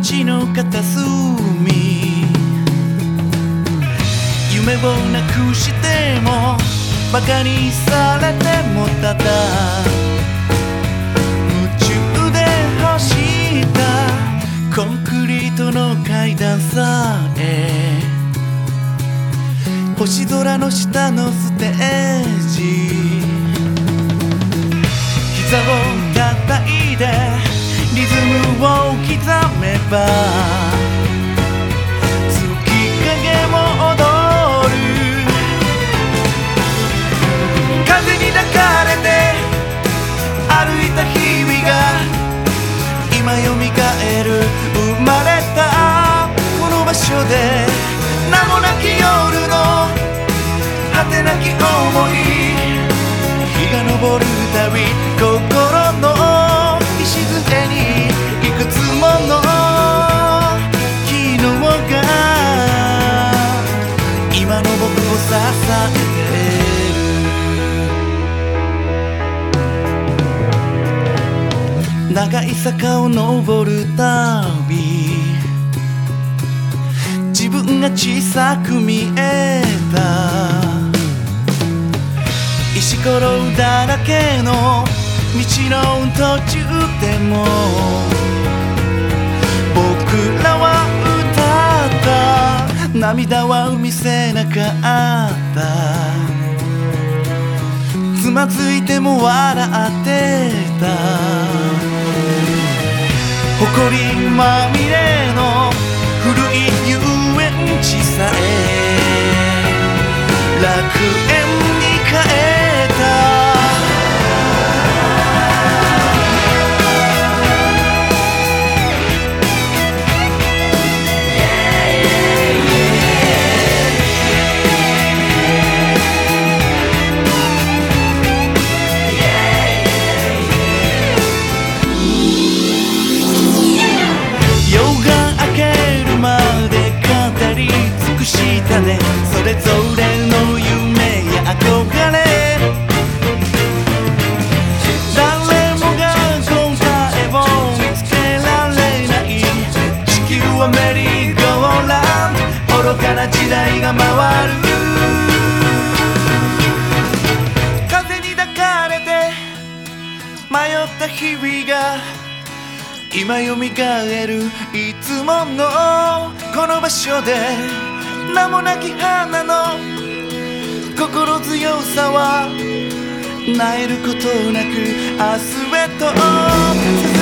街の片隅。夢をなくしてもバカにされてもただ夢中で走ったコンクリートの階段さえ星空の下のステージ。膝を叩いてリズムを刻めば月影も踊る。風に抱かれて歩いた日々が今蘇る。生まれたこの場所で名もなき夜の果てなき思い。長い坂を登るたび自分が小さく見えた。石ころだらけの道の途中でも僕らは歌った。涙は見せなかった。つまずいても笑って誇りまみれの古い遊園地さえ楽園尽くしたね。それぞれの夢や憧れ。誰もが答えを見つけられない地球はメリーゴーランド。愚かな時代が回る。風に抱かれて迷った日々が今蘇る。いつものこの場所で名もなき花の心強さは萎えることなく明日へと